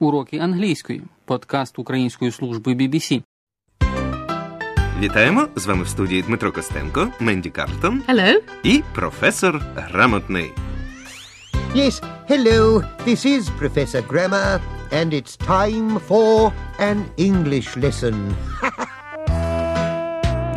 Уроки англійської. Подкаст Української служби BBC. Вітаємо! З вами в студії Дмитро Костенко, Менді Карлтон Hello. і професор Грамотний. Yes, hello, this is Professor Grammar, and it's time for an English lesson.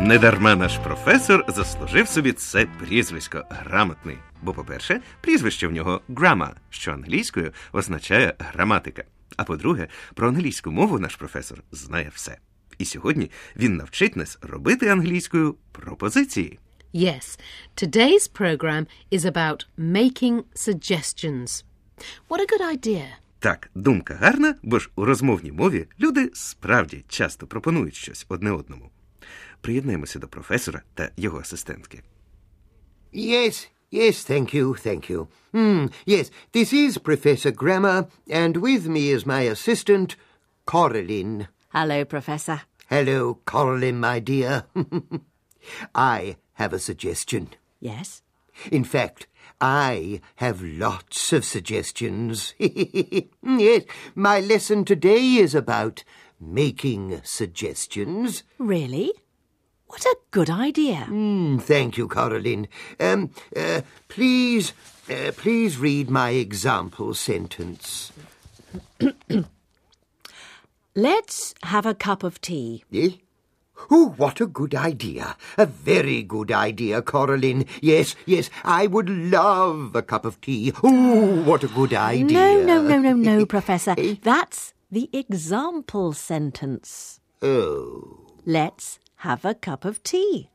Недарма наш професор заслужив собі це прізвисько грамотний. Бо, по-перше, прізвище в нього грама, що англійською означає граматика. А по-друге, про англійську мову наш професор знає все. І сьогодні він навчить нас робити англійською пропозиції. Yes, today's program is about making suggestions. What a good idea. Так, думка гарна, бо ж у розмовній мові люди справді часто пропонують щось одне одному. Приєднаємося до професора та його асистентки. Yes, yes, thank you, thank you. Hmm, yes, this is Professor Grammar, and with me is my assistant, Coraline. Hello, Professor. Hello, Coraline, my dear. I have a suggestion. Yes? In fact, I have lots of suggestions. yes, my lesson today is about making suggestions. Really? What a good idea. Mm, thank you, Coraline. Um, uh, please, uh, please read my example sentence. Let's have a cup of tea. Eh? Oh, what a good idea. A very good idea, Coraline. Yes, yes, I would love a cup of tea. Oh, what a good idea. No, no, no, no, no, Professor. Eh? That's the example sentence. Oh. Let's have a cup of tea.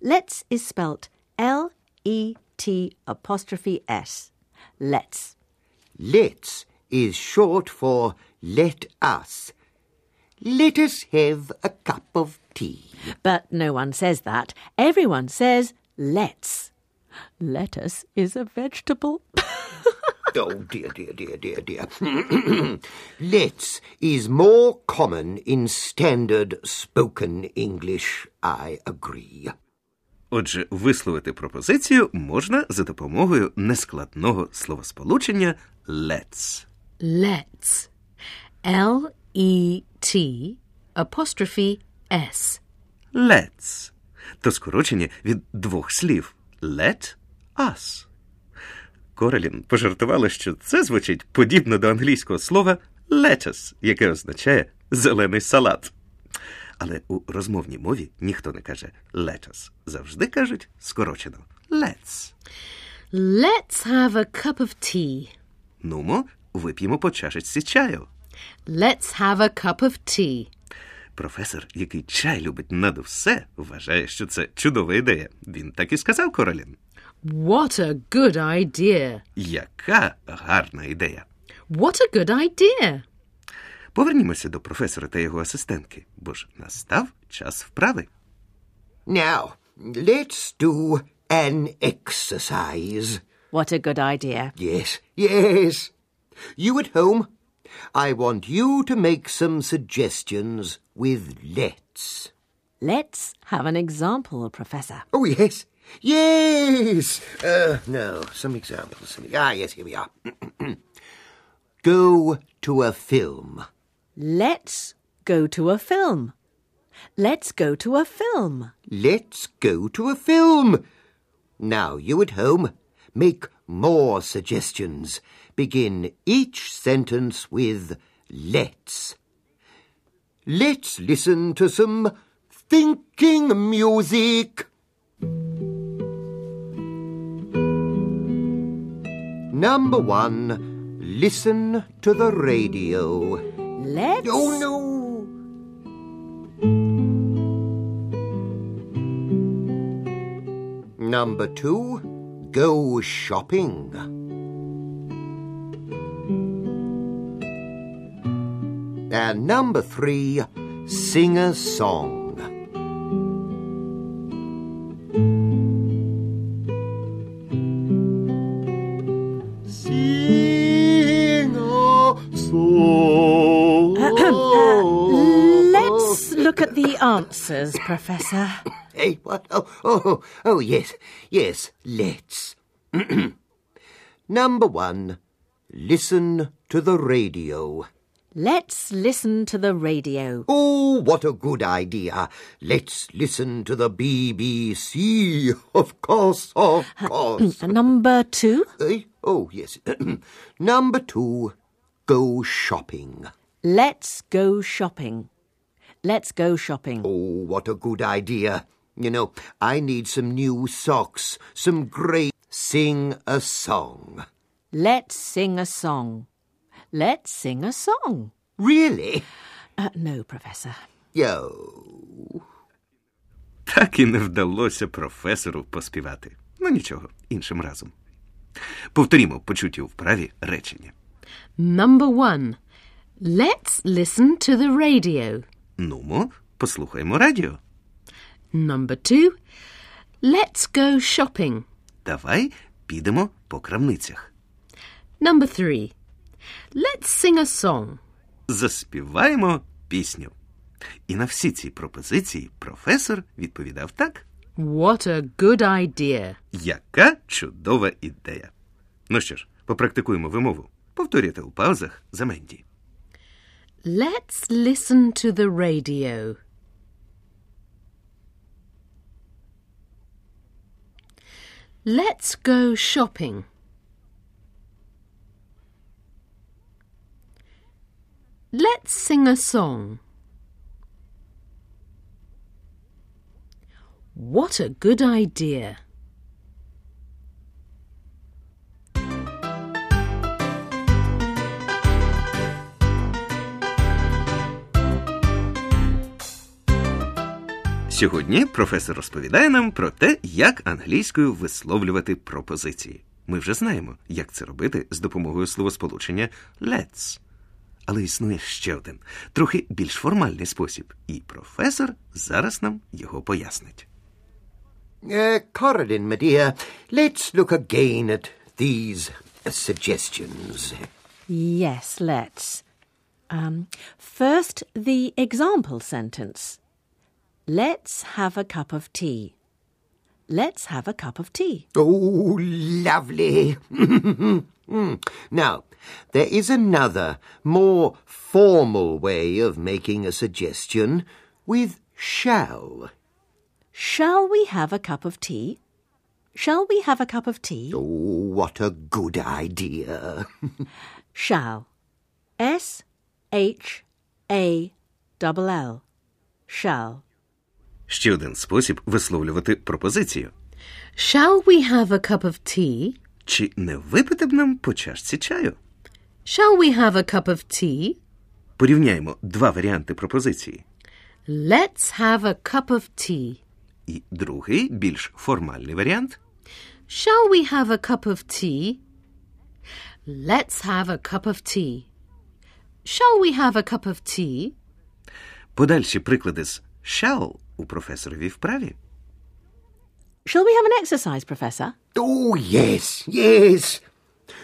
Let's is spelt L E T apostrophe S. Let's. Let's is short for let us. Let us have a cup of tea. But no one says that. Everyone says let's. Lettuce is a vegetable. Oh, dear, dear, dear, dear, dear. Let's is more common in standard spoken English, I agree. Отже, висловити пропозицію можна за допомогою нескладного словосполучення let's. Let's. L E T apostrophe S. Let's. То скорочення від двох слів let us. Корелін пожартувала, що це звучить подібно до англійського слова lettuce, яке означає зелений салат. Але у розмовній мові ніхто не каже lettuce. Завжди кажуть скорочено let's. Let's have a cup of tea. Нумо, вип'ємо по чашечці чаю. Let's have a cup of tea. Професор, який чай любить над усе, вважає, що це чудова ідея. Він так і сказав Королін. What a good idea. Яка гарна ідея. What a good idea. Повернімося до професора та його асистентки, бо ж настав час вправи. Now, let's do an exercise. what a good idea. Yes, yes. You at home, I want you to make some suggestions with let's. Let's have an example, Professor. Oh, yes. Yes. Uh, no, some examples. Some, ah, yes, here we are. Go to a film. Let's go to a film. Let's go to a film. Let's go to a film. Now, you at home, make more suggestions. Begin each sentence with let's. Let's listen to some thinking music. Number one, listen to the radio. Let's. Oh no! Number two, go shopping. And number three, sing a song. Answers, Professor. Hey, what? Oh, oh, oh, yes, yes, let's. Number one, listen to the radio. Let's listen to the radio. Oh, what a good idea. Let's listen to the BBC. Of course, of course. Number two. Eh? Oh, yes. Number two, go shopping. Let's go shopping. Let's go shopping. Oh, what a good idea. You know, I need some new socks, some great. Sing a song. Let's sing a song. Let's sing a song. Really? Uh, no, Professor. Yo. Так і не вдалося професору поспівати. Ну нічого, іншим разом. Повторімо почуті у вправі речення. Number one. Let's listen to the radio. Нумо, послухаймо радіо. Number two. Let's go shopping. Давай підемо по крамницях. Number three. Let's sing a song. Заспіваємо пісню. І на всі ці пропозиції професор відповідав так. What a good idea. Яка чудова ідея. Ну що ж, попрактикуємо вимову. Повторюйте у паузах за Менді. Let's listen to the radio. Let's go shopping. Let's sing a song. What a good idea. Сьогодні професор розповідає нам про те, як англійською висловлювати пропозиції. Ми вже знаємо, як це робити з допомогою словосполучення let's. Але існує ще один, трохи більш формальний спосіб, і професор зараз нам його пояснить. Uh, Coradin, my dear, let's look again at these suggestions. Yes, let's. Um, first, the example sentence. Let's have a cup of tea. Let's have a cup of tea. Oh, lovely. Now, there is another, more formal way of making a suggestion with shall. Shall we have a cup of tea? Shall we have a cup of tea? Oh, what a good idea. Shall. S H A L L. Shall. Ще один спосіб висловлювати пропозицію. Shall we have a cup of tea? Чи не випити б нам по чашці чаю? Shall we have a cup of tea? Порівняємо два варіанти пропозиції. Let's have a cup of tea. І другий, більш формальний варіант. Shall we have a cup of tea? Let's have a cup of tea. Shall we have a cup of tea? Подальші приклади з shall у професоровій вправі. Shall we have an exercise, Professor? Oh, yes, yes.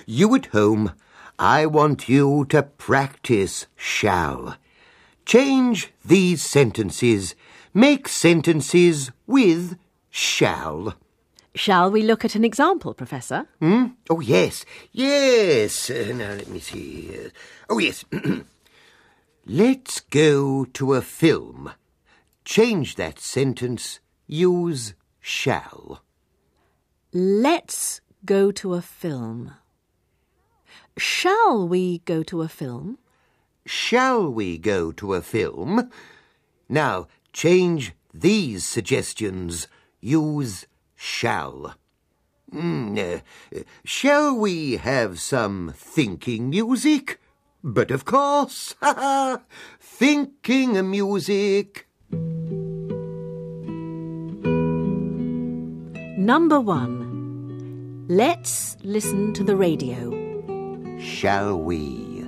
You at home, I want you to practice shall. Change these sentences. Make sentences with shall. Shall we look at an example, Professor? Hmm? Oh, yes, yes. Uh, now, let me see. Uh, oh, yes. Let's go to a film. Change that sentence. Use shall. Let's go to a film. Shall we go to a film? Shall we go to a film? Now, change these suggestions. Use shall. Mm, uh, shall we have some thinking music? But of course, thinking music. Number one. Let's listen to the radio. Shall we?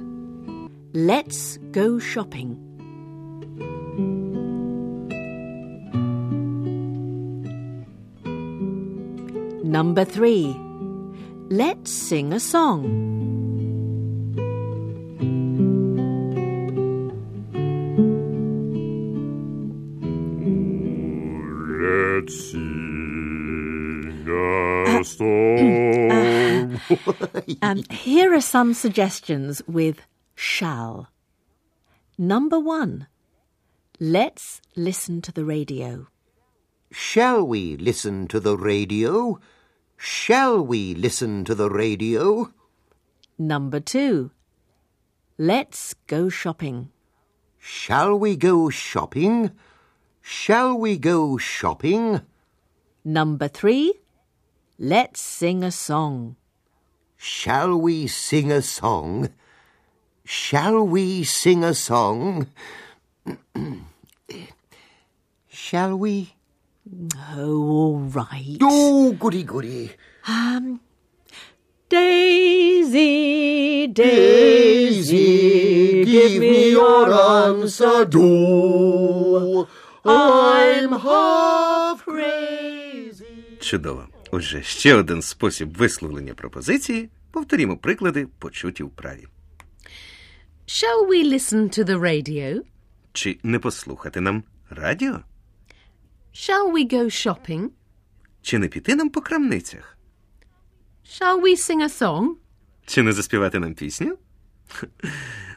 Let's go shopping. Number three. Let's sing a song. Let's sing a song. Um, here are some suggestions with shall. Number one, let's listen to the radio. Shall we listen to the radio? Shall we listen to the radio? Number two, let's go shopping. Shall we go shopping? Shall we go shopping? Number three, let's sing a song. Shall we sing a song? Shall we sing a song? Shall we? Oh, all right. Oh, goody goody. Um, Daisy, Daisy, give me your answer. Do I'm half crazy. Чудово. Отже, ще один спосіб висловлення пропозиції. Повторімо приклади, почуті в праві. Shall we listen to the radio? Чи не послухати нам радіо? Shall we go shopping? Чи не піти нам по крамницях? Shall we sing a song? Чи не заспівати нам пісню?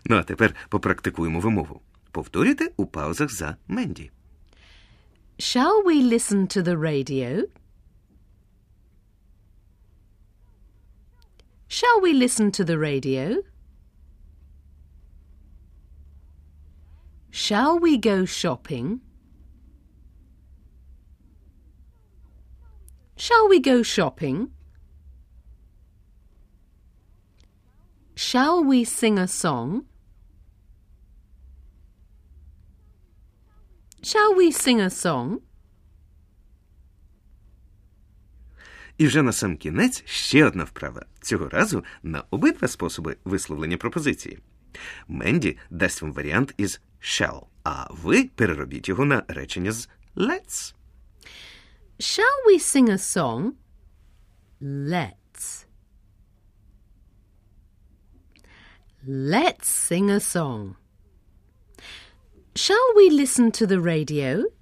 Ну, а тепер попрактикуємо вимову. Повторюйте у паузах за Менді. Shall we listen to the radio? Shall we listen to the radio? Shall we go shopping? Shall we go shopping? Shall we sing a song? Shall we sing a song? І вже на сам кінець ще одна вправа. Цього разу на обидва способи висловлення пропозиції. Менді дасть вам варіант із shall, а ви переробіть його на речення з let's. Shall we sing a song? Let's. Let's sing a song. Shall we listen to the radio?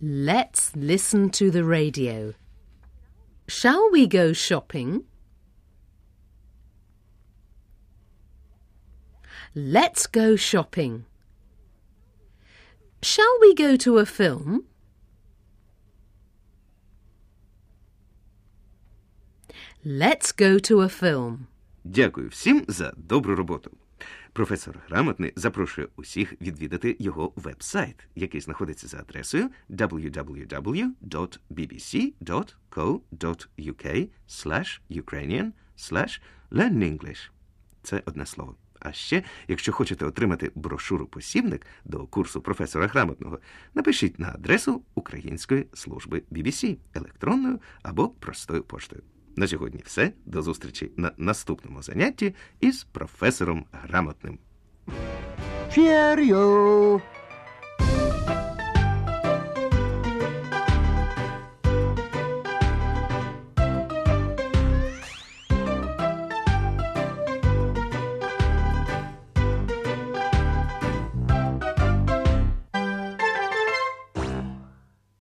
Let's listen to the radio. Shall we go shopping? Let's go shopping. Shall we go to a film? Let's go to a film. Дякую всім за добру роботу. Професор Грамотний запрошує усіх відвідати його веб-сайт, який знаходиться за адресою www.bbc.co.uk Ukrainian learnenglish. Це одне слово. А ще, якщо хочете отримати брошуру-посібник до курсу професора Грамотного, напишіть на адресу Української служби BBC електронною або простою поштою. На сьогодні все. До зустрічі на наступному занятті із професором Грамотним. Cheerio.